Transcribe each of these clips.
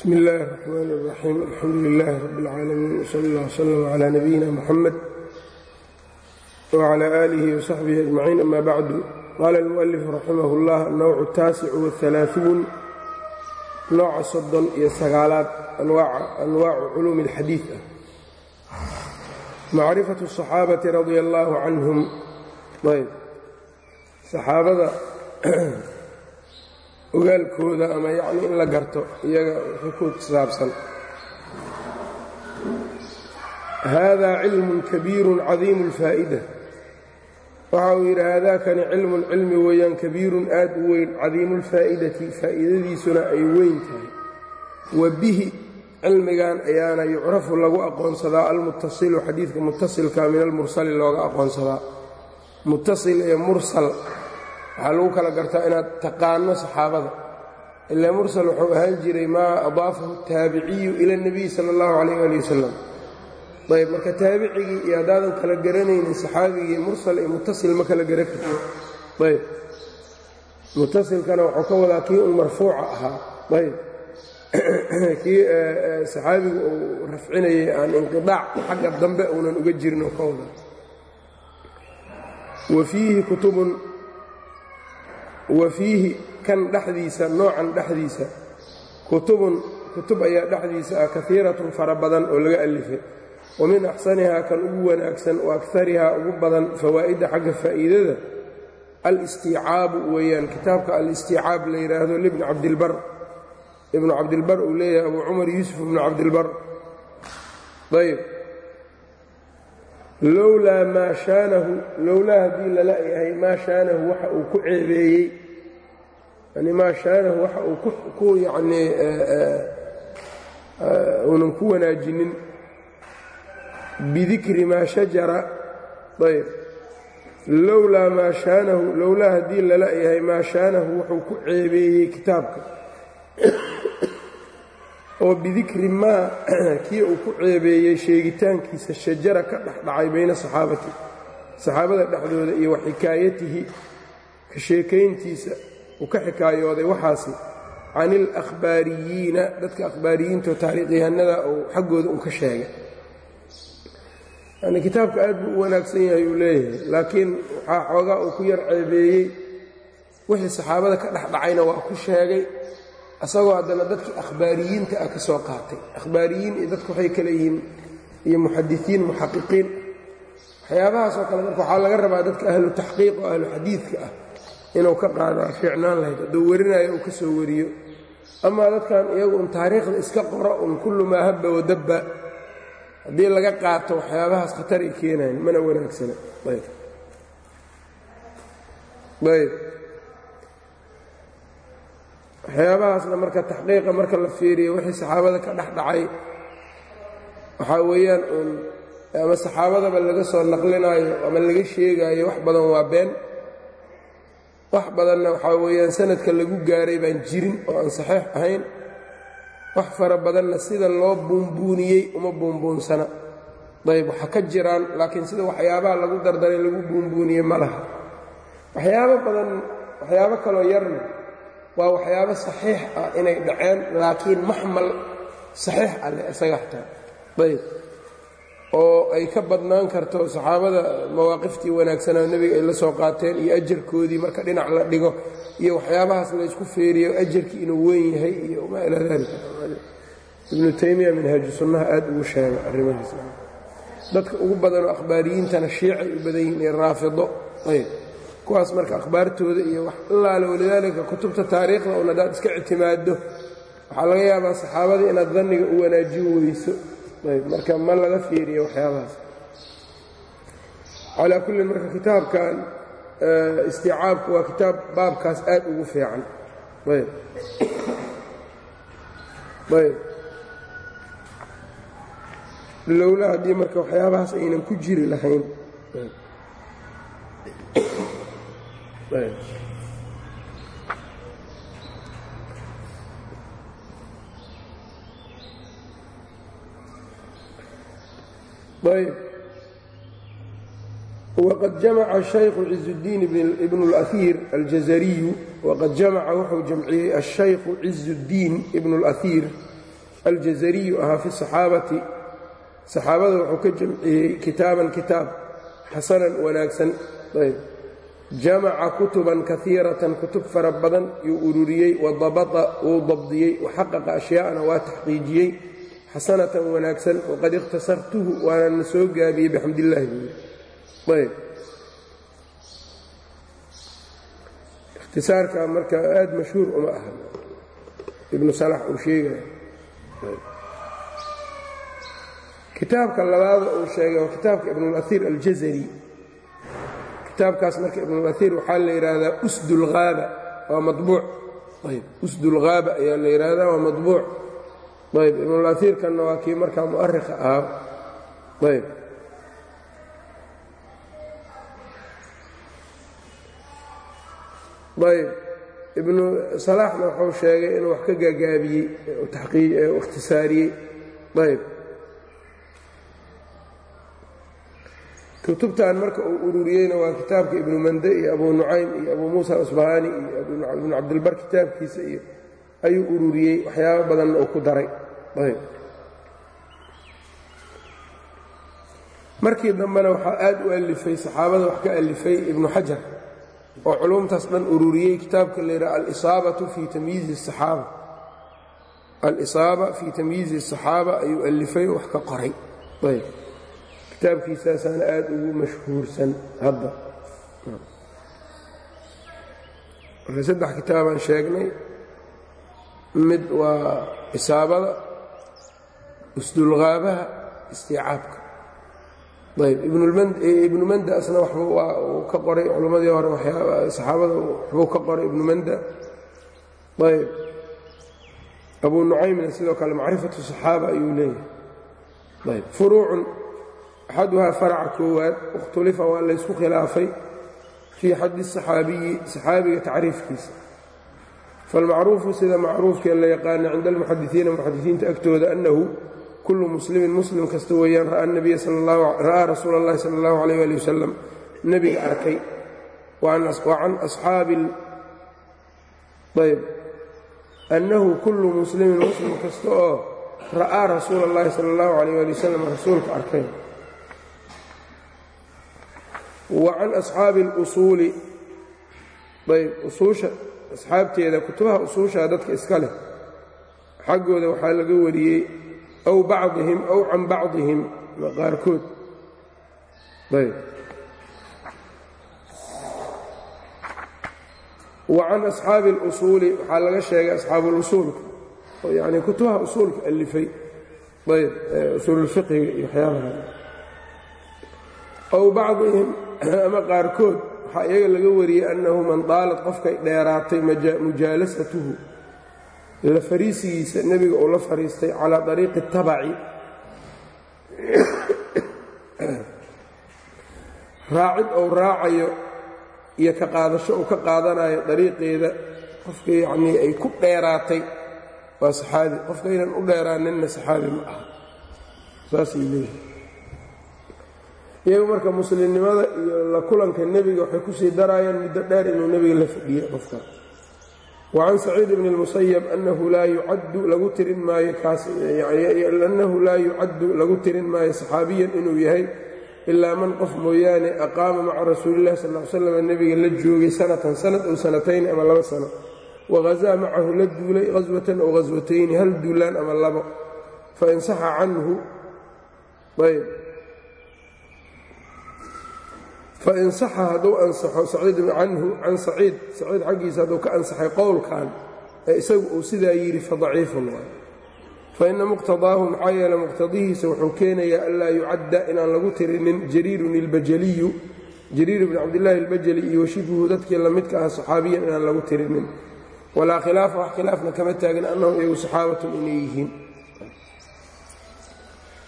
bsmi illaahi الرaxmaan الraxiim alxamdu lilaahi rab اlcaalamiin wsal اllah wslm cla nabiyina muxamed wcla aalihi wsaxbihi ajmaciin ama bacdu qaala اlmualif raximah اllah annowcu اtaasicu wاhalaaثuun nooca soddon iyo sagaalaad anwaacu culuumi اlxadiid ah macrifatu الصaxaabati radia allaahu canhum ayb saxaabada ogaalkooda ama yacni in la garto iyaga wixii ku saabsan. Haadaa cilmun kabiirun cadiimu اlfaa'ida waxa uu yidhi haadaakani cilmun cilmi weeyaan kabiirun aad u weyn cadiimu اlfaa'idati faa'iidadiisuna ay weyn tahay. Wa bihi cilmigan ayaana yucrafu lagu aqoonsadaa almuttasilu xadiidka muttasilka min almursali looga aqoonsadaa. Muttasil ee mursal waxaa lagu kala gartaa inaad taqaano saxaabada. Ilaa mursal wuxuu ahaan jiray maa adaafahu taabiciyu ila اnebiy sala اllahu calayh ali wasalam ayb marka taabicigii iyo haddaadan kala garanaynin saxaabigii mursal iyo muttasil ma kala garan karto. Ayb muttasilkana wuxuu ka wadaa kii un marfuuca ahaa. Ayb kii saxaabigu uu rafcinayay aan inqidaac xagga dambe uunan uga jirin oo ka wadaa. Wa fiihi kutubun wa fiihi kan dhexdiisa noocan dhexdiisa. Kutubun kutub ayaa dhexdiisa ah kaiiratun fara badan oo laga alifay. Wa min axsanihaa kan ugu wanaagsan wa akarihaa ugu badan fawaa'idda xagga faa'iidada alistiicaabu weeyaan. Kitaabka alistiicaab la yidhaahdo libni cabdilbar. Ibnu cabdilbar uu leeyahay abu cumar yuusuf ibnu cabdilbar. Ayb lowlaa maa shaanahu lowlaa haddii lala yahay maa shaanahu waxa uu ku ceebeeyey. Yani maa shaanahu waxa uu ku yacnii uunan ku wanaajinin. Bidikri maa shajara ayb lowlaa maa shaanahu lowlaa haddii lala yahay maa shaanahu wuxuu ku ceebeeyey kitaabka oo bidikri maa kii uu ku ceebeeyey sheegitaankiisa shajara ka dhexdhacay bayna saxaabati saxaabada dhexdooda iyo wa xikaayatihi ka sheekayntiisa uu ka xikaayooday waxaasi can ilakhbaariyiina dadka akhbaariyiintaoo taariikhyahanada uu xaggooda uu ka sheegay. Yani kitaabka aad buu u wanaagsan yahay uu leeyahay laakiin waxaa xoogaa uu ku yar ceebeeyey wixii saxaabada ka dhexdhacayna waa ku sheegay asagoo haddana dadkii akhbaariyiinta ah ka soo qaatay. Akhbaariyiin iyo dadku waxay kale yihiin iyo muxadisiin muxaqiqiin. Waxyaabahaasoo kale marka waxaa laga rabaa dadka ahlu taxqiiq oo ahlu xadiidka ah inuu ka qaado fiicnaan lahayd hadduu warinayo uu ka soo wariyo. Amaa dadkan iyagu un taariikhda iska qoro un kullu maa habba wadabba haddii laga qaato waxyaabahaas khatar ay keenayan mana wanaagsana. Ayb waxyaabahaasna marka taxqiiqa marka la fiiriyo wixii saxaabada ka dhex dhacay waxaa weeyaan uun ama saxaabadaba laga soo naqlinaayo ama laga sheegaayo wax badan waa been. Wax badanna waxaa weeyaan sanadka lagu gaaray baan jirin oo aan saxiix ahayn. Wax fara badanna sida loo buunbuuniyey uma buunbuunsana. Ayb waxa ka jiraan laakiin sida waxyaabaha lagu dardaray lagu buunbuuniyey ma laha. Waxyaabo badan waxyaabo kaloo yarna waa waxyaabo saxiix ah inay dhaceen laakiin maxmal saxiix ah leh isaga xataa. Ayb. Oo ay ka badnaan karto saxaabada mawaaqiftii wanaagsanaa nebiga ay la soo qaateen iyo ajarkoodii marka dhinac la dhigo iyo waxyaabahaas laysku feeriyo ajarkii inuu weyn yahay iyo maa ilaa dalika ibnu taymiya minhaaju sunnaha aad ugu sheega arrimahaas. Dadka ugu badanoo akhbaariyiintana shiicay u badan yihiin iyo raafido. Ayb kuwaas marka akhbaartooda iyo wax allaale walidaalika kutubta taariikhda un haddaad iska ictimaaddo. Waxaa laga yaabaa saxaabadii inaad danniga u wanaajin weyso. Marka ma laga fiiriyo waxyaabahaas. Calaa kullin marka kitaabkan istiicaabku waa kitaab baabkaas aad ugu fiican. Ayb. Ayb. Lowla haddii marka waxyaabahaas aynan ku jiri lahayn wqad jamaca shaykhu cizudiin ibnu اlaiir aljazariyu waqad jamaca wuxuu jamciyey ashaykhu cizuuddiin ibnu اlaiir aljazariyu ahaa fi saxaabati saxaabada wuxuu ka jamciyey kitaaban kitaab xasanan wanaagsan jamaca kutuban kaiiratan kutub fara badan yuu ururiyey wadabata wuu dabdiyey waxaqaqa ashyaa'ana waa taxqiijiyey xasanatan wanaagsan waqad ikhtasartuhu waanana soo gaabiyey bixamdillahi buuli ayb. Ikhtisaarka marka aada mashhuur uma aha ibnu salax uu sheegaya kitaabka labaada uu sheegay waa kitaabka ibnulaiir aljazari kitaabkaas marka ibnulaiir waxaa la yidhaahdaa usdulhaaba waa mabuuc ayb usdulhaaba ayaa la yidhaahdaa waa maطbuuc ayb ibnulaiirkanna waa kii markaa mu'arikha ahaa. Ayb ayb ibnu salaaxna wuxuu sheegay inuu wax ka gaagaabiyey ikhtisaariyey. Ayb kutubtan marka uu ururiyeyna waa kitaabka ibnu mande iyo abu nucaym iyo abu muusa asbahani iyo ibnu cabdilbar kitaabkiisa iyo ayuu ururiyey waxyaabo badanna uu ku daray. Markii dambena waxaa aad u alifay saxaabada wax ka alifay ibnu xajar oo culumtaas dhan ururiyey kitaabka la yidhaha alisaabatu fii tamyiizi asaxaaba alisaaba fii tamyiizi asaxaaba ayuu alifay wax ka qoray. Ayb kitaabkiisaasaana aad ugu mashhuursan hadda. Marka saddex kitaabaan sheegnay mid waa isaabada usdulghaabaha istiicaabka. Ayb ibnu manda asna waxba waa uu ka qoray culimmadii hore saxaabada waxbuu ka qoray ibnu ayb abu nucaymna sidoo kale macrifatu صaxaaba ayuu leeyahay. Ayb furuucun axaduhaa faraca koowaad ikhtulifa waa laysku khilaafay fii xaddi saxaabiyi saxaabiga tacriifkiisa falmacruufu sida macruufkee la yaqaana cinda almuxadisiina muxadisiinta agtooda annahu kullu muslimin muslim kasta weeyaan ra'aa rasuula اllahi sala اllahu alayh ali wasalam nebiga arkay wa can asxaabi ayb annahu kullu muslimin muslim kasta oo ra'aa rasuula اllahi sala اllahu alayh ali wasalam rasuulka arkay wa can asxaabi اlusuuli ayb usuusha asxaabteeda kutubaha usuushaa dadka iska leh. Xaggooda waxaa laga wariyey aw bacdihim aw can bacdihim qaarkood. Ayb. Wa asxaabi اlusuuli waxaa laga sheegay asxaabuulusuulka oo yani kutubaha usuulka alifay. Ayb usuululfiqhiga iyo waxyaabaha aw bacdihim ama qaarkood waxaa iyaga laga wariyey annahu man daalad qofkay dheeraatay mujaalasatuhu. La fariisigiisa nebiga uu la fariistay calaa ariiqi tabaci. Raacid ou raacayo iyo ka qaadasho uu ka qaadanayo dariiqeeda qofka yacnii ay ku dheeraatay waa saxaabi. Qofkaynan u dheeraaninna saxaabi ma aha. Saasay leeyihi iyagu marka muslimnimada iyo la kulanka nebiga waxay ku sii daraayaan muddo dheer inuu nebiga la fadhiyo qofka. Wacan saciid bni اlmusayab annahu laa yucaddu lagu tirin maayo kaas laa yucaddu lagu tirin maayo saxaabiyan inuu yahay ilaa man qof mooyaane aqaama maca rasuuli illahi sal l slam nebiga la joogay sanatan sanad ow sanatayn ama laba sano. Wahazaa macahu la duulay haswatan ow haswatayni hal duulaan ama labo. Fain saxa canhu ayb fain saxa hadduu ansaxo saciid canhu can saciid saciid xaggiisa hadduu ka ansaxay qowlkan ee isagu uu sidaa yidhi fadaciifun waay faina muqtadaahu maxaa yeele muqtadihiisa wuxuu keenayaa anlaa yucadda inaan lagu tirinin jariirun ilbajaliyu jariir bni cabdillaahi albajali iyo washibhuhu dadkii lamidka ah saxaabiyan inaan lagu tirinin. Walaa khilaafa wax khilaafna kama taagin annahum iyagu saxaabatun inay yihiin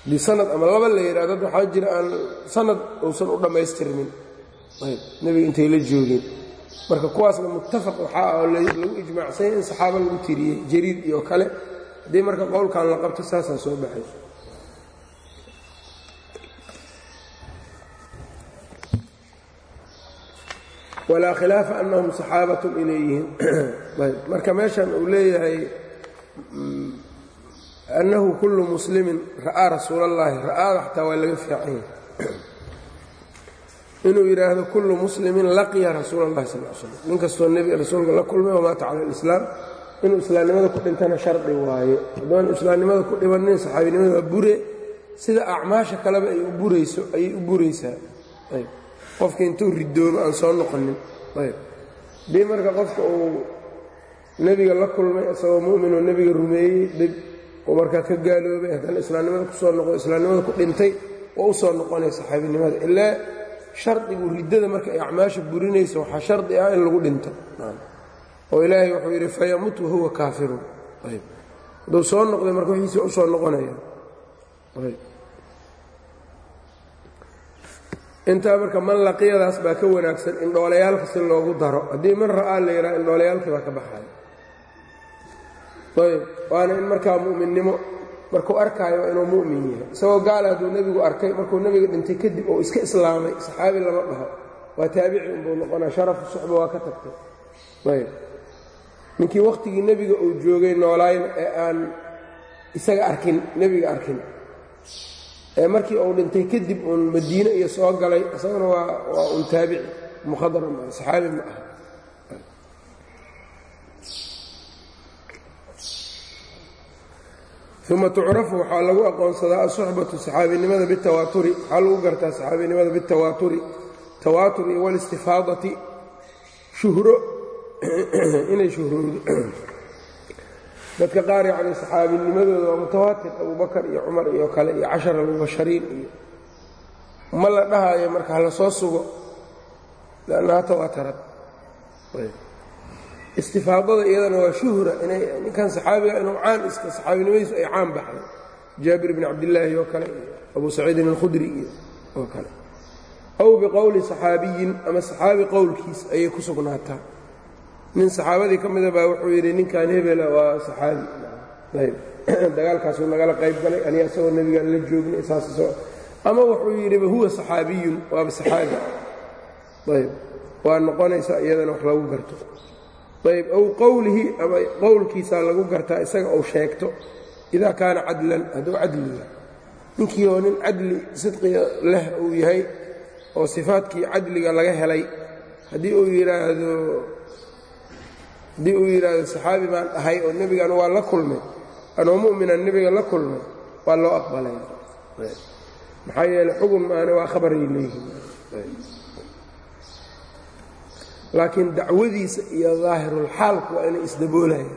di sanad ama laba la yidhah dad waxaa jira aan sanad uusan u dhammaystirmin. Nebiga intay la joogeen marka kuwaasna muttafaq waxaa oo lagu ijmaacsanya in saxaabo lagu tiriyey jariir iyo kale. Haddii marka qowlkan la qabto saasaa soo baxay. Walaa khilaafa annahum saxaabatun inay yihiin marka meeshan uu leeyahay annahu kullu muslimin ra'aa rasuula allaahi ra'aada xataa waa laga fiican yahay inuu yidhaahdo kullu muslimin laqiya rasuula اllahi sal l slam nin kastoo nebi rasuulka la kulmay wamaata cala alislaam inuu islaamnimada ku dhintana shardi waaye haddoon islaamnimada ku dhibannin saxaabinimada waa bure sida acmaasha kaleba ay u burayso ayay u buraysaa ayb qofka intuu ridoobo aan soo noqonin ayb dii marka qofka uu nebiga la kulmay isagoo mu'minoo nebiga rumeeyey dhib uu markaa ka gaaloobay haddana islaamnimada ku soo noqo islaamnimada ku dhintay waa u soo noqonaya saxaabinimada. Ilaa shardigu riddada marka ay acmaasha burinayso waxaa shardi ah in lagu dhinto. Oo ilaahay wuxuu yidhi fayamut wahuwa kaafirun. Hadduu soo noqday marka wixiisi u soo noqonaya. Intaa marka man laqiyadaas baa ka wanaagsan indhoolayaalka si loogu daro. Haddii man ra'aa la yidhaha indhoolayaalkii baa ka baxaya waana in markaa mu'minnimo markuu arkaayo inuu mu'min yahay. Isagoo gaala hadduu nebigu arkay markuu nebiga dhintay kadib oo iska islaamay saxaabi lama dhaho. Waa taabici unbuu noqonaa sharafu suxba waa ka tagtay. Ayb. Ninkii wakhtigii nebiga uu joogay noolaayna ee aan isaga arkin nebiga arkin. Ee markii uu dhintay kadib uun madiine iyo soo galay isaguna waa waa un taabici mukhadar ma saxaabi ma aha uma tucrafu waxaa lagu aqoonsadaa asuxbatu saxaabinimada bitawaaturi waxaa lagu gartaa saxaabinimada bitawaaturi tawaatur walistifaadati shuhro inay shuhrowdo dadka qaar yacni saxaabinimadooda waa mutawaatir abubakar iyo cumar iyo kale iyo cashar almubashariin iyo ma la dhahaayo marka hala soo sugo lannaha tawaatarad istifaadada iyadana waa shuhra ninkan saxaabiga inuu caan iska saxaabinimadiisu ay caan baxday jaabir bni cabdillaahi oo kale iyo abu saciidin alkhudri iyo oo kale. Aw biqowli saxaabiyin ama saxaabi qowlkiis ayay ku sugnaataa. Nin saxaabadii ka mida baa wuxuu yidhi ninkan hebela waa saxaabi. Dagaalkaasuu nagala qayb galay aniga isagoo nebigaan la joognay saas ama wuxuu yidhiba huwa saxaabiyun waaba saxaabi. Ayb. Waa noqonaysa iyadana wax lagu garto ayb aw qowlihi ama qowlkiisaa lagu gartaa isaga uu sheegto idaa kaana cadlan hadduu cadli yahay ninkii oo nin cadli sidqiga leh uu yahay oo sifaadkii cadliga laga helay haddii uu yidhaahdo haddii uu yidhaahdo saxaabi baan ahay oo nebigan waa la kulmay anoo mu'minan nebiga la kulmay waa loo aqbalaya maxaa yeeley xugun maana waa khabaray leeyihiin laakiin dacwadiisa iyo daahirulxaalku waa inay isdaboolayaan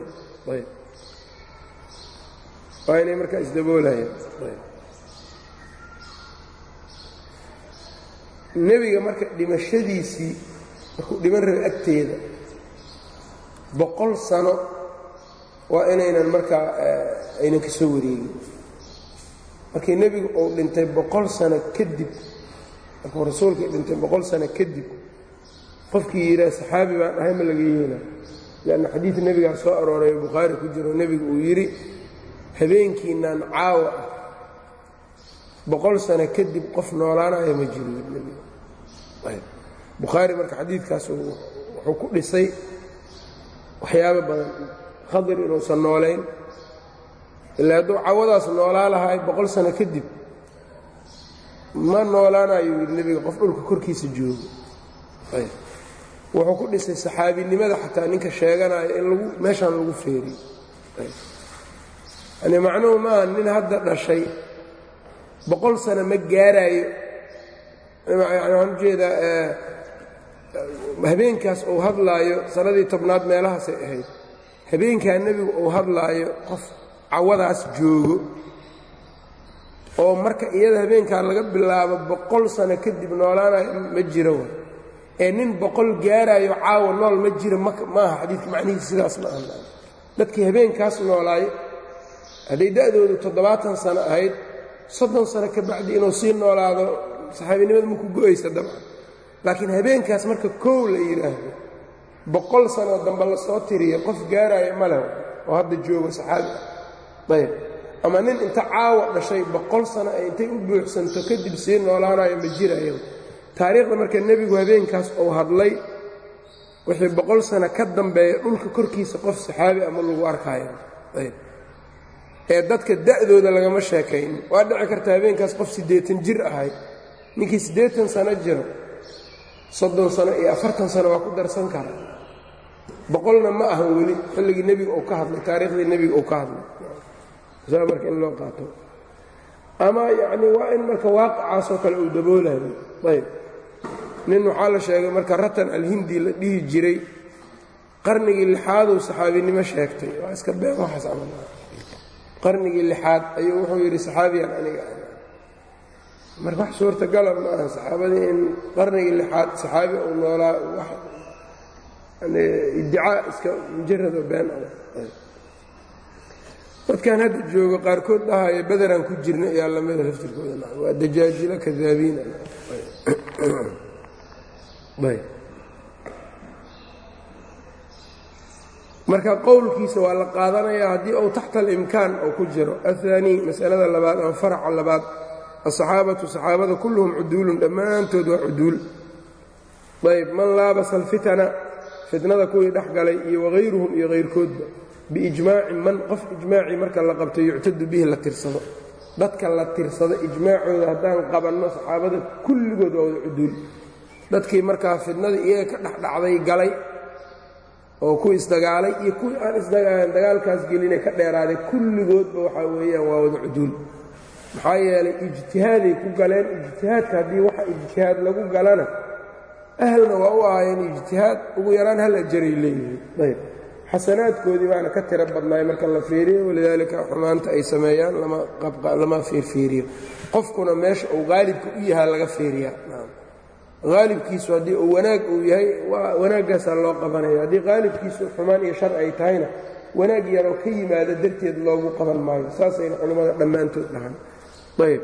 waa inay markaa isdaboolayaan nebiga marka dhimashadiisii markuu dhiman rabay agteeda boqol sano waa inaynan markaa aynan ka soo wareegin. Markii nebigu uu dhintay boqol sano kadib markuu rasuulkii dhintay boqol sano kadib qofkii yidhaha saxaabi baan ahay ma laga yeela. Leanna xadiid nebigaa soo arooray oo bukhaari ku jiro nebigu uu yidhi habeenkiinaan caawa ah. Boqol sano kadib qof noolaanaya ma jiro nebiga bukhaari marka xadiidkaas wuxuu ku dhisay waxyaabo badan. Khadir inuusan noolayn ilaa hadduu cawadaas noolaa lahay boqol sano kadib ma noolaanayo nebiga. Qof dhulka korkiisa joogo wuxuu ku dhisay saxaabinimada xataa ninka sheeganaya in lagu meeshaan lagu feeriyo yani macnuhu maaha nin hadda dhashay boqol sano ma gaaraayo. Waxaan u jeedaa habeenkaas uu hadlaayo sanadii tobnaad meelahaasay ahayd. Habeenkaa nebigu uu hadlaayo qof cawadaas joogo oo marka iyada habeenkaa laga bilaabo boqol sano kadib noolaanayo ma jiro wa ee nin boqol gaaraayo caawa nool ma jiro maaha xadiidka macnihiisa sidaas ma aha. Dadkii habeenkaas noolaayo hadday da'doodu toddobaatan sano ahayd soddon sano ka bacdi inuu sii noolaado saxaabinimada maku go'aysa dabcan laakiin habeenkaas marka koow la yidhaahdo boqol sanoo dambe la soo tiriyo qof gaaraayo ma leh oo hadda joogo saxaabi ah. Ayb ama nin inta caawa dhashay boqol sano ay intay u buuxsanto kadib sii noolaanayo ma jirayo taariikhda marka nebigu habeenkaas uu hadlay wixii boqol sano ka dambeeya dhulka korkiisa qof saxaabi ama lagu arkaayo. Ee dadka da'dooda lagama sheekaynin waa dhici karta habeenkaas qof siddeetan jir ahay. Ninkii siddeetan sano jiro soddon sano iyo afartan sano waa ku darsan kara. Boqolna ma ahan weli xilligii nebiga uu ka hadlay taariikhdii nebiga uu ka hadlay. Saa marka in loo qaato. Ama yacnii waa in marka waaqacaasoo kale uu daboolayo. Ayb nin waxaa la sheegay marka ratan alhindi la dhihi jiray qarnigii lixaaduu saxaabinimo sheegtay. Waa iska been waxaas camal qarnigii lixaad ayuu wuxuu yidhi saxaabiyan aniga marka wax suurtagala ma aha saxaabadii in qarnigii lixaad saxaabi uu noolaa wax iddicaa iska mujarado been dadkan hadda joogo qaarkood dhahaya bederaan ku jirna ayaa lamida laftirkooda waa dajaajilo kadaabiin marka qowlkiisa waa la qaadanayaa haddii uu taxta alimkaan oo ku jiro. Ahaanii masalada labaad ama faraca labaad. Asaxaabatu saxaabada kulluhum cuduulun dhammaantood waa cuduul. Ayb man laabasa alfitana fitnada kuwii dhex galay iyo wahayruhum iyo hayrkoodba biijmaaci man qof ijmaacii marka la qabto yuctadu bihi la tirsado. Dadka la tirsado ijmaacooda haddaan qabanno saxaabada kulligood waa wada cuduul dadkii markaa fitnadii iyaga ka dhexdhacday galay oo kuwii isdagaalay iyo kuwii aan isdagaalan dagaalkaas gelinee ka dheeraaday kulligoodba waxaa weeyaan waa wada cuduul. Maxaa yeelay ijtihaaday ku galeen ijtihaadka haddii waxa ijtihaad lagu galana ahlna waa u ahaayeen ijtihaad ugu yaraan hal ajaray leeyihiin. Ayb. Xasanaadkoodii baana ka tiro badnaay marka la fiiriyo walidaalika xumaanta ay sameeyaan lama fiirfiiriyo. Qofkuna meesha uu qaalibka u yahaa laga fiiriyaa qaalibkiisu haddii uu wanaag uu yahay wanaaggaasaa loo qabanaya haddii qaalibkiisu xumaan iyo shar ay tahayna wanaag yaroo ka yimaada darteed loogu qaban maayo. Saasayna culimmada dhammaantood dhahan ayb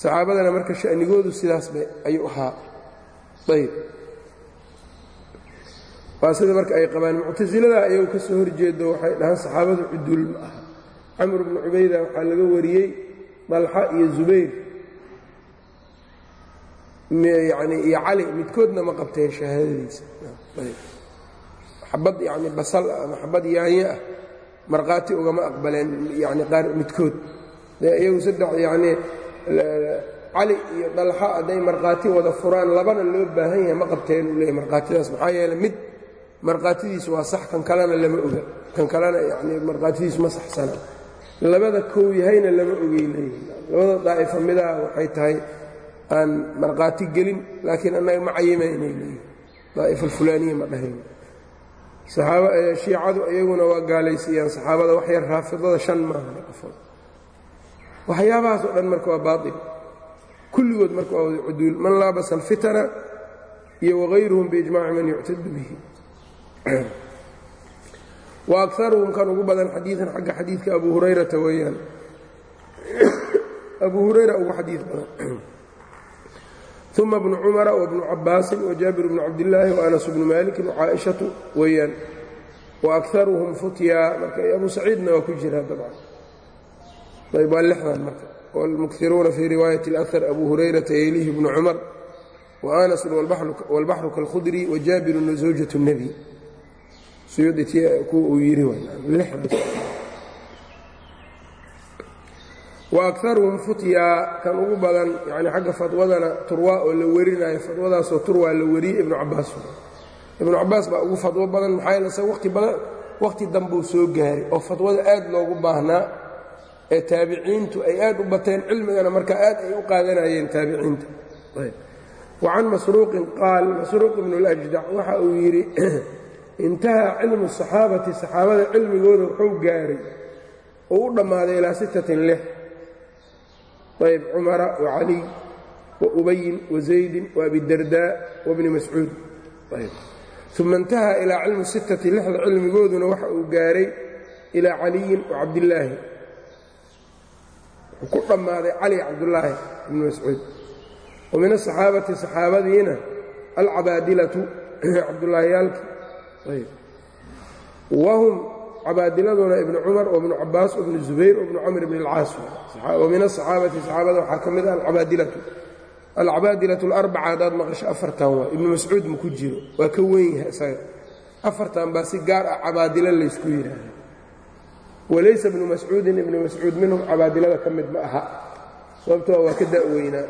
saxaabadana marka sha'nigoodu sidaas ba ayuu ahaa. Ayb waa sida marka ay qabaan muctasilada ayagu ka soo horjeedo. Waxay dhahaan saxaabadu cuduul ma aha. Camr bnu cubayda waxaa laga wariyey dalxa iyo zubayr yani iyo cali midkoodna ma qabteen shahaadadiisa. Xabad yani basal ah ama xabad yaanyo ah markhaati ugama aqbaleen yani qaar midkood. Iyagu saddex yanii cali iyo dalxa hadday markhaati wada furaan labana loo baahan yahay ma qabteen uu leeyahy markhaatidaas. Maxaa yeeley mid markhaatidiisu waa sax kan kalena lama oga. Kan kalena yani markhaatidiisu ma saxsana. Labada kow yahayna lama ogey leeyihi labada daa'ifa midaa waxay tahay aan markhaati gelin laakiin annaga ma cayimaynay leeyihi daa'ifa alfulaaniya ma dhahayn. Shiicadu iyaguna waa gaalaysiiyaan saxaabada wax yar raafidada shan maaha qofood. Waxyaabahaas oo dhan marka waa baail kulligood marka waa wada cuduul. Man laabasa alfitana iyo wagayruhum biijmaaci man yuctadu bihi. Wa akaruhum kan ugu badan xadiidan xagga xadiidka abu hurayrata weeyaan. Abu hurayra ugu xadiid badan uma bnu cumara wabnu cabaasin wajaabir bnu cabdillaahi waanas bnu maalikin wacaaishatu weeyaan wa akaruhum futyaa marka abu saciidna waa ku jiraa dabcan ayb waa lixdan marka wاlmukiruuna fii riwaayati اlأhar abu hurayrata yelihi bnu cumar waanasun wاlbaxru kalkhudri wajaabirun zawjaة الnebi kuwa uu yidhi wa akaruhum futyaa kan ugu badan yani xagga fatwadana turwaa oo la werinayo fatwadaasoo turwaa la wariyey ibnu cabaas ibnu cabaas baa ugu fadwo badan maxaa yeele isaga wati badan wakhti dambuu soo gaaray oo fatwada aad loogu baahnaa ee taabiciintu ay aad u bateen cilmigana marka aad ay u qaadanayeen taabiciinta. Wa masruuqin qaal masruuq ibnu اljdac waxa uu yidhi intahaa cilmu saxaabati saxaabada cilmigooda wuxuu gaaray oo u dhammaaday ilaa sittatin lix ayb cumara wacaliy wa ubayin wazaydin waabidardaa wabni mascuud uma intahaa ilaa cilmu sittati lixda cilmigooduna waxa uu gaaray ilaa caliyin wacabdillaahi wuxuu ku dhammaaday cali cabdullaahi ibni mascuud wa min asaxaabati saxaabadiina alcabaadilatu cabdullaahiyaalki wahum cabaadiladuna ibnu cumar wabnu cabaas wabnu zubayr wabnu camr bn اlcaas wa min asaxaabati saxaabada waxaa ka mid ah alcabaadilatu. Alcabaadilatu alarbaca haddaad maqasho afartan waa. Ibnu mascuud ma ku jiro. Waa ka weyn yahay isaga. Afartan baa si gaar ah cabaadilo laysku yidhaahda walaysa ibnu mascuudin ibnu mascuud minhum cabaadilada ka mid ma aha. Sababtoo waa ka da'weynaa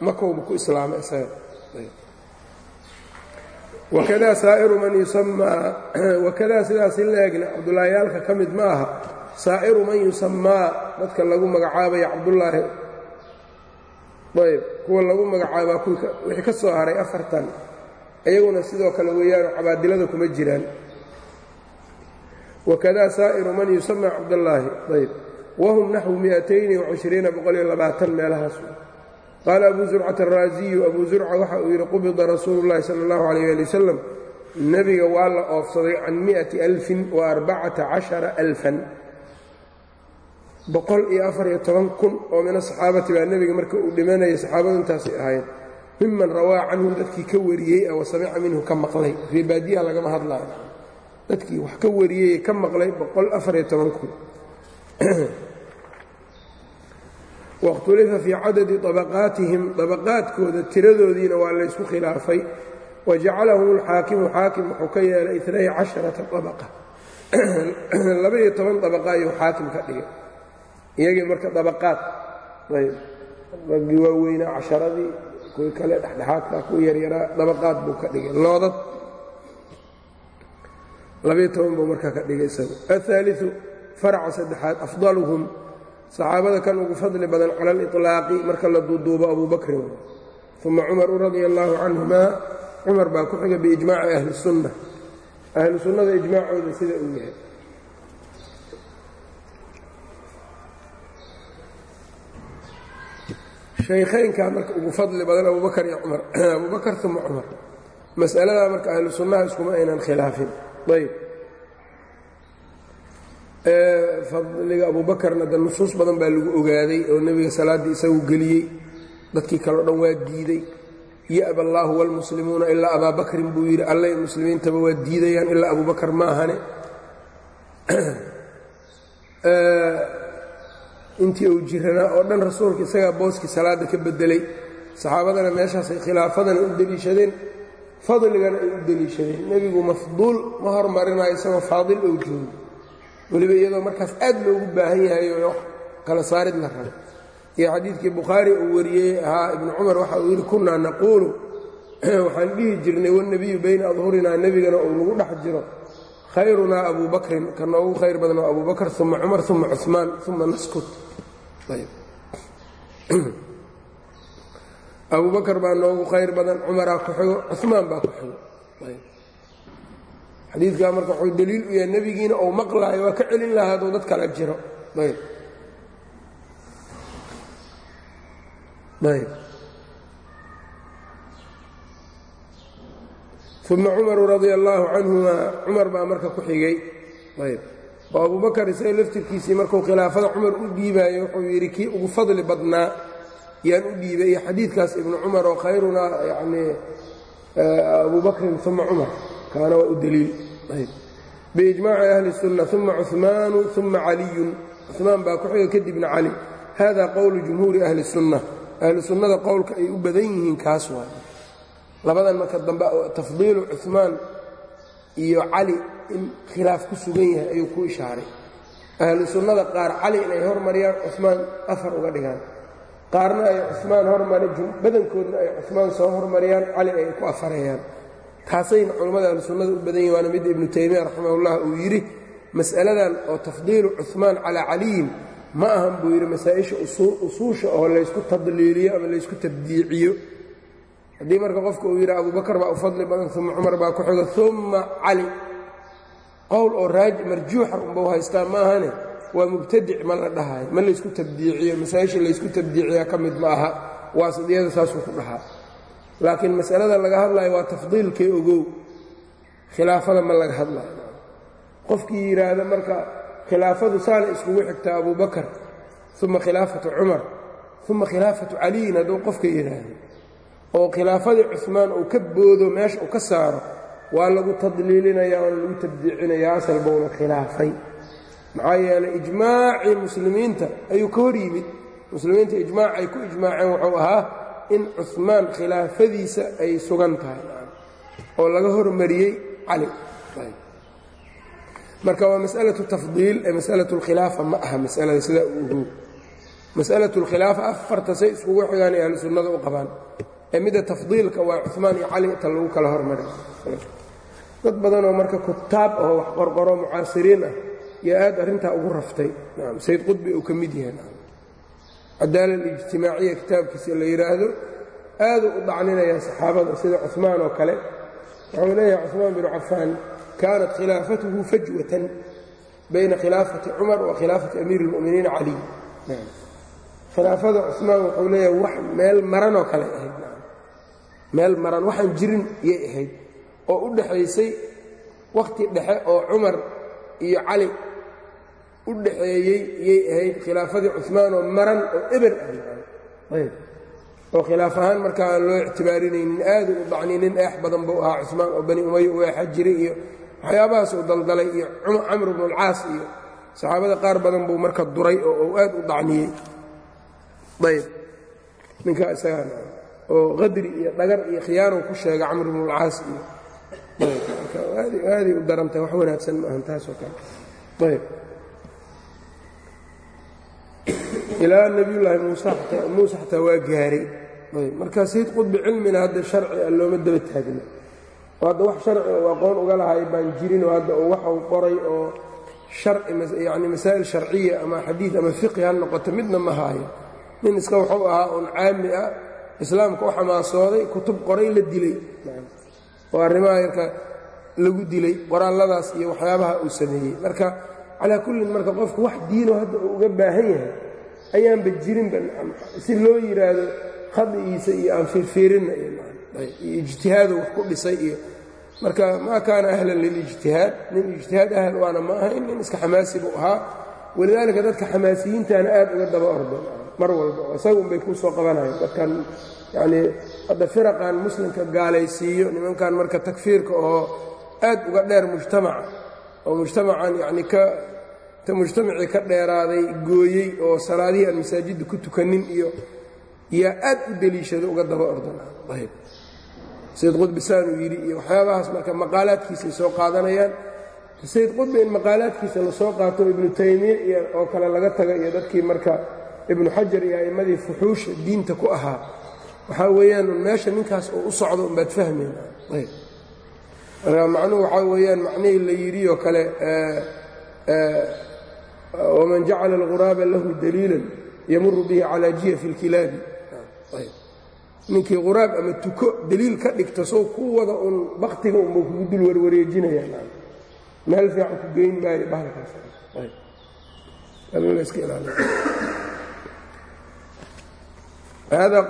makowba ku islaamay isaga wakadaa saa'iru man yusamaa wakadaa sidaas in la egna cabdullaahiyaalka ka mid ma aha saa'iru man yusamaa dadka lagu magacaabaya cabdullaahi ayb kuwa lagu magacaabaa wixii ka soo haray afartan iyaguna sidoo kale weeyaanu cabaadilada kuma jiraan wakadaa saa'iru man yusamaa cabdallaahi ayb wahum naxwu miatayni wacishriina boqoliyo labaatan meelahaas qaala abu zurcata araasiyu abuu zurca waxa uu yidhi qubida rasuulu llahi sala allahu alayh ali wasalam nebiga waa la oofsaday can miati alfin wa arbacata cashara alfan boqol iyo afariyo toban kun oo min asaxaabati baa nebiga marka uu dhimanayay saxaabadu intaasay ahaayeen miman rawaa canhu dadkii ka wariyey wa samica minhu ka maqlay reebaadiyaha lagama hadlaayo dadkii wax ka wariyey ka maqlay boqol afariyo toban kun wakhtulifa fii cadadi abaqaatihim abaqaadkooda tiradoodiina waa laysku khilaafay wajacalahum alxaakimu xaakim wuxuu ka yeelay inay casharata abaqa labaiyo toban abaqa ayuu xaakim ka dhigay iyagii marka abaqaad ayb raggii waaweynaa casharadii kuwii kale dhexdhexaadka kuwii yaryaraa dabaqaad buu ka dhigay loodad labaiyo toban buu markaa ka dhigay isagu aaliu faraca saddexaad afdaluhum saxaabada kan ugu fadli badan cala aliطlaaqi marka la duuduubo abu bakrin uma cumaru radia allaahu canhumaa cumar baa ku xiga biijmaaci ahli sunna ahlu sunnada ijmaacooda sida uu yahay. Shaykhaynkaa marka ugu fadli badan abubakar iyo cumar abubakar uma cumar mas'aladaa marka ahlu sunnaha iskuma aynan khilaafin. Ayb fadliga abuubakarna de nusuus badan baa lagu ogaaday oo nebiga salaaddii isagu geliyey. Dadkii kaleo dhan waa diiday. Ya'ba allaahu wاlmuslimuuna ilaa abaa bakrin buu yidhi allay muslimiintaba waa diidayaan ilaa abubakar ma ahane. Intii uu jiranaa oo dhan rasuulka isagaa booskii salaadda ka bedelay saxaabadana meeshaasay khilaafadana u deliishadeen fadligana ay u deliishadeen. Nebigu mafduul ma hormarinayo isagoo faadil ou joogo weliba iyadoo markaas aad loogu baahan yahay oo kala saarid la rabo. Iyo xadiidkii bukhaari uu wariyey ahaa ibnu cumar waxa uu yidhi kunnaa naquulu. Waxaan dhihi jirnay wاlnebiyu bayna adhurinaa nebigana uu nagu dhex jiro. Khayrunaa abu bakrin ka noogu khayr badan oo abubak uma cumar uma cusmaan uma naskut. Abu bakr baa noogu khayr badan cumaraa ku xigo cusmaan baa ku xigo xadiidkaa marka wuxuu deliil u yahay nebigiina ou maqlaayo waa ka celin lahaa hadduu dad kala jiro. Ayb. Ayb. Uma cumaru radia allaahu canhuma cumar baa marka ku xigay. Ayb. Oo abubakar isaga laftirkiisii markuu khilaafada cumar u dhiibaayo wuxuu yidhi kii ugu fadli badnaa yaan u dhiibay iyo xadiidkaas ibnu cumar oo khayrunaa yanii abu bakrin uma cumar. Kaana waa u deliil biijmaaci ahli sunna uma cumaanu uma caliyun cumaan baa ku xiga kadibna cali hada qowlu jumhuuri ahli sunna ahli sunnada qowlka ay u badan yihiin kaas waay labadan marka dambe tafdiilu cumaan iyo cali in khilaaf ku sugan yahay ayuu ku ishaaray ahlu sunnada qaar cali inay hormariyaan cumaan afar uga dhigaan qaarna ay cumaan hormari badankoodna ay cumaan soo hormariyaan cali ay ku afarayaan taasayna culammada ahlu sunnada u badan yihiin waana midda ibnu taymiya raximahullah uu yidhi mas'aladan oo tafdiilu cuثmaan calaa caliyin ma ahan buu yidhi masaa-isha usuusha oo laysku tadliiliyo ama laysku tabdiiciyo. Haddii marka qofka uu yidhi abubakar baa u fadli badan uma cumar baa ku xigo uma cali. Qowl oo marjuuxa unbau haystaa ma ahane? Waa mubtadic ma la dhahayo ma laysku tabdiiciyo masaa-isha laysku tabdiiciyaa ka mid ma aha waasidiyada saasuu ku dhahaa laakiin masalada laga hadlayo waa tafdiilkee ogow. Khilaafada ma laga hadlayo qofkii yidhaahda marka khilaafadu saana iskugu xigtaa abubakar uma khilaafatu cumar uma khilaafatu caliyin hadduu qofka yidhaahdo oo khilaafadii cuثmaan uu ka boodo meesha uu ka saaro waa lagu tadliilinaya waana lagu tabdiicinaya asal bowna khilaafay. Maxaa yeeley ijmaacii muslimiinta ayuu ka hor yimid. Muslimiinta ijmaac ay ku ijmaaceen wuxuu ahaa in cuثmaan khilaafadiisa ay sugan tahay oo laga hormariyey cali marka waa mas'alatu tafdiil ee masalatu اlkhilaafa ma aha masalada sida ugu masalatu اlkhilaafa afarta say iskugu xigaan ay ahlu sunnada u qabaan ee midda tafdiilka waa cumaan iyo cali ta lagu kala hormari dad badanoo marka kutaab oo wax qorqoro mucaasiriin ah iyo aad arrintaa ugu raftay sayd qudbi uu ka mid yahay cadaala alijtimaaciya kitaabkiisa la yidhaahdo aaduu u dhacninayaa saxaabada sida cumaan oo kale. Wuxuu leeyahay cumaan binu cafaan kaanat khilaafatuhu fajwatan bayna khilaafati cumar wa khilaafati amiiri اlmu'miniina caliy khilaafada cumaan wuxuu leeyahay wax meel maranoo kale ahayd. Meel maran waxaan jirin iyay ahayd. Oo u dhaxaysay wakhti dhexe oo cumar iyo cali u dhaxeeyey iyay ahayd khilaafadii cumaan oo maran oo eber ah oo khilaaf ahaan markaa aan loo ictibaarinaynin aadu u dacni nin eex badan buu ahaa cumaan oo bani umaya u eexa jiray iyo waxyaabahaas uu daldalay iyo camr bnu alcaas iyo saxaabada qaar badan buu marka duray oo uu aad u dacniyey ayb. Ninkaa isagaa oo qadri iyo dhagar iyo khiyaanow ku sheega camr bnu alcaas iyo aaday u darantahay wax wanaagsan maahan taasoo kale. Ayb ilaa nebiyullaahi muuse xataa waa gaaray. Marka sayd qudbi cilmina hadda sharci a looma daba taagna oo hadda wax sharci oo aqoon uga lahay baan jirinoo hadda waxau qoray oo yani masaa'il sharciya ama xadiid ama fiqhi ha noqoto midna ma haayo nin iska wuxuu ahaa un caami ah islaamka u xamaasooday kutub qoray la dilay. Oo arrimaha yarka lagu dilay qoraalladaas iyo waxyaabaha uu sameeyey. Marka calaa kullin marka qofku wax diino hadda uu uga baahan yahay ayaanba jirinba si loo yidhaahdo khadigiisa iyo aan fiirfiirinna wax ku dhisay iyo marka maa kaana ahlan lilijtihaad nin ijtihaad ahl waana ma ahayn nin iska xamaasi buu ahaa. Walidaalika dadka xamaasiyiintaana aad uga daba ordo mar walba isaga unbay kuu soo qabanayaan dadkan yacnii hadda firaqan muslimka gaalaysiiyo nimankan marka takfiirka oo aad uga dheer mujtamaca oo mujtamacan yacni ka ta mujtamacii ka dheeraaday gooyey oo salaadihii aan masaajidda ku tukanin iyo yaa aad u deliishada uga daba ordanayb sayd qudbi saanuu yidhi iyo waxyaabahaas marka maqaalaadkiisay soo qaadanayaan. Sayd qudbi in maqaalaadkiisa la soo qaato ibnu taymiya iyo oo kale laga taga iyo dadkii marka ibnu xajar iyo a'immadii fuxuusha diinta ku ahaa. Waxaa weeyaan meesha ninkaas oo u socdo umbaad fahmayna ayb marka macnuhu waxaa weeyaan macnihii la yidhioo kale waman jacala alghuraaba lahu daliilan yamuru bihi calaa jiyafi اlkilaabi ninkii quraab ama tuko deliil ka dhigta sow ku wada uun baktiga unba kugu dul warwareejinayaa meel fiican ku geyn maayo bahalkaashada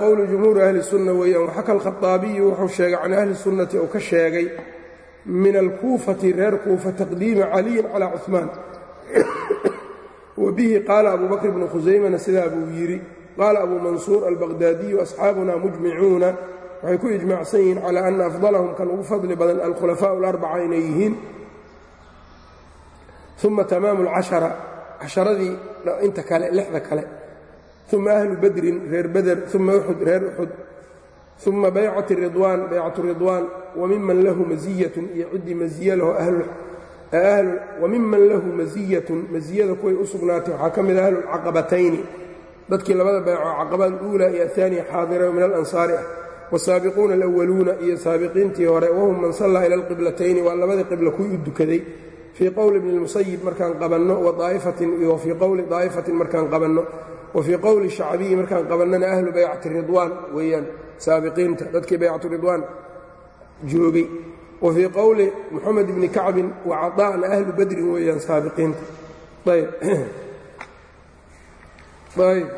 qowlu jumhuuri ahli sunna weeyaan waxaka alkhaaabiyu wuxuu sheegay can ahli sunnati oo ka sheegay min alkuufati reer kuufa taqdiima caliyin calaa cumaan wbihi qaala abu bakr bnu khusaymana sidaa buu yidhi qaala abu mansuur albaqhdaadiyu asxaabuna mujmicuuna waxay ku ijmaacsan yihiin calaa ana afdalahum kan ugu fadli badan alkhulafaau alarbaca inay yihiin. Uma tamaamu alcashara casharadii inta kale lixda kale. Uma ahlu badrin reer bader uma uxud reer uxud uma baycat ridwaan baycat ridwaan wamiman lahu masiyatun iyo ciddii masiya laho wamiman lahu masiyatun masiyada kuway u sugnaatay waxaa ka mid ah ahlulcaqabatayni dadkii labada beeco caqabad uulaa iyo ahaaniya xaadira min alansaari ah wasaabiquuna alawaluuna iyo saabiqiintii hore wahum man sallaa ila alqiblatayni waa labadii qibla kuwii u dukaday fii qowli ibni lmusayib markaan qabanno iyo fii qowli daa'ifatin markaan qabanno wa fii qowli shacbiyi markaan qabannona ahlu baycati ridwaan weeyaan saabiqiinta dadkii baycatu ridwaan joogay wa fii qowli moxamed ibni kacbin wa caطaa'na ahlu badrin weeyaan saabiqiinta. Ayb ayb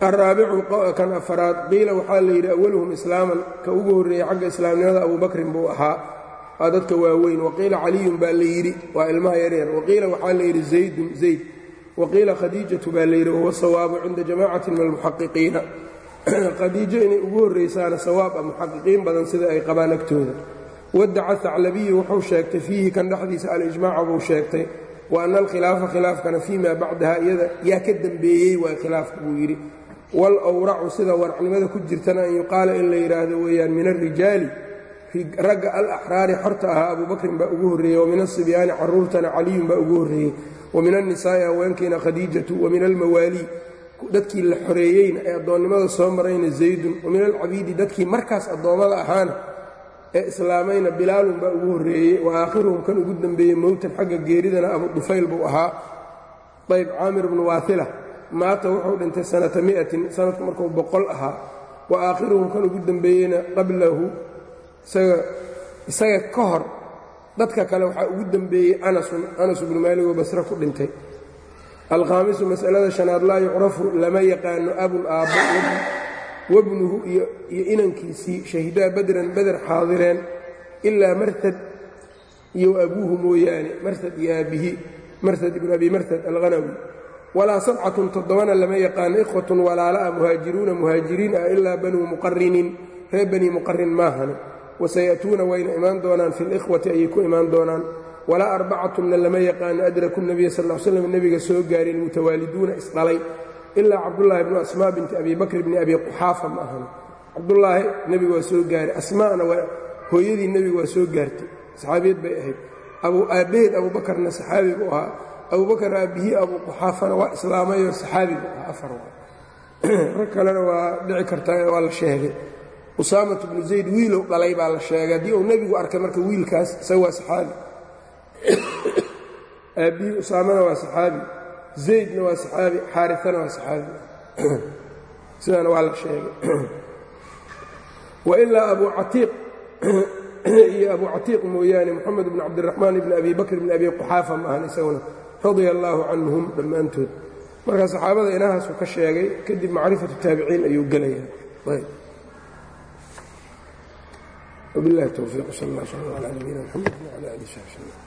araabicu kan afaraad qiila waxaa la yidhi awaluhum islaaman. Ka ugu horreeyey xagga islaamnimada abubakrin buu ahaa. Waa dadka waaweyn. Waqiila caliyun baa la yidhi waa ilmaha yaryar. Waqiila waxaa la yidhi zaydun zayd. Waqiila khadiijatu baa la yidhi wahuwa sawaabu cinda jamaacatin min almuxaqiqiina khadiijo inay ugu horraysaana sawaab a muxaqiqiin badan sida ay qabaan agtooda. Wadaca haclabiyu wuxuu sheegtay fiihi kan dhexdiisa alijmaaca buu sheegtay wa ana alkhilaafa khilaafkana fii maa bacdaha iyada yaa ka dembeeyey waay khilaafka buu yidhi. Wal wracu sida waracnimada ku jirtana an yuqaala in la yidhaahdo weeyaan min alrijaali ragga alaxraari xorta ahaa abubakrin baa ugu horreeyey wa min asibyaani caruurtana caliyun baa ugu horreeyey wa min annisaa'i haweenkiina khadiijatu wa min almawaalii dadkii la xoreeyeyna ee addoonnimada soo marayna zaydun wa min alcabiidi dadkii markaas addoommada ahaana ee islaamayna bilaalun baa ugu horreeyey. Wa aakhiruhum kan ugu dembeeyey mowtan xagga geeridana abu dufayl buu ahaa. Ayb caamir bnu waahila maata wuxuu dhintay sanata miatin sanadku markuu boqol ahaa. Wa aakhiruhum kan ugu dembeeyeyna qablahu isaga ka hor dadka kale waxaa ugu dembeeyey anasun anas bnu maalig oo basre ku dhintay alkhaamisu masalada shanaad laa yucrafu lama yaqaano abun aabbo wabnuhu iyo inankiisii shahidaa badran beder xaadireen ilaa martad iyo abuuhu mooyaane martad iyo aabbihi martad ibnu abi martad alhanawi walaa sabcatun toddobana lama yaqaano ikhwatun walaala ah muhaajiruuna muhaajiriin ah ilaa banuu muqarinin reer banii muqarin maahane wasaya'tuuna wayna imaan doonaan fi likhwati ayay ku imaan doonaan walaa arbacatunna lama yaqaano adraku nabiya sal l slam nebiga soo gaareen mutawaaliduuna isdhalay ilaa cabdullaahi bnu asmaa binti abi bakr bni abi quxaafa ma ahan. Cabdullaahi nebiga waa soo gaaray asmaana hooyadii nebiga waa soo gaartay saxaabiyad bay ahayd. Aabbaheed abuubakarna saxaabi buu ahaa abubakar aabbihii abu quxaafana waa islaamayoo saxaabi buu ahaa afar rag kalena waa dhici kartaa waa la sheegay. Usaamatu bnu zayd wiilow dhalay baa la sheegay haddii uu nebigu arkay marka wiilkaas isaga waa saxaabi aabbihii usaamana waa saxaabi zaydna waa saxaabi xaariana waa saxaabi sidaana waa la sheegay wailaa abu catiiq iyo abu catiiq mooyaane moxamed bn cabdiraxmaan ibni abi bakr bni abi quxaafa ma ahan isaguna radia allaahu canhum dhammaantood marka saxaabada inahaasuu ka sheegay kadib macrifatu taabiciin ayuu gelayaa وبالله التوفيق صلى الله عليه وسلم على نبينا محمد وعلى اله وصحبه وسلم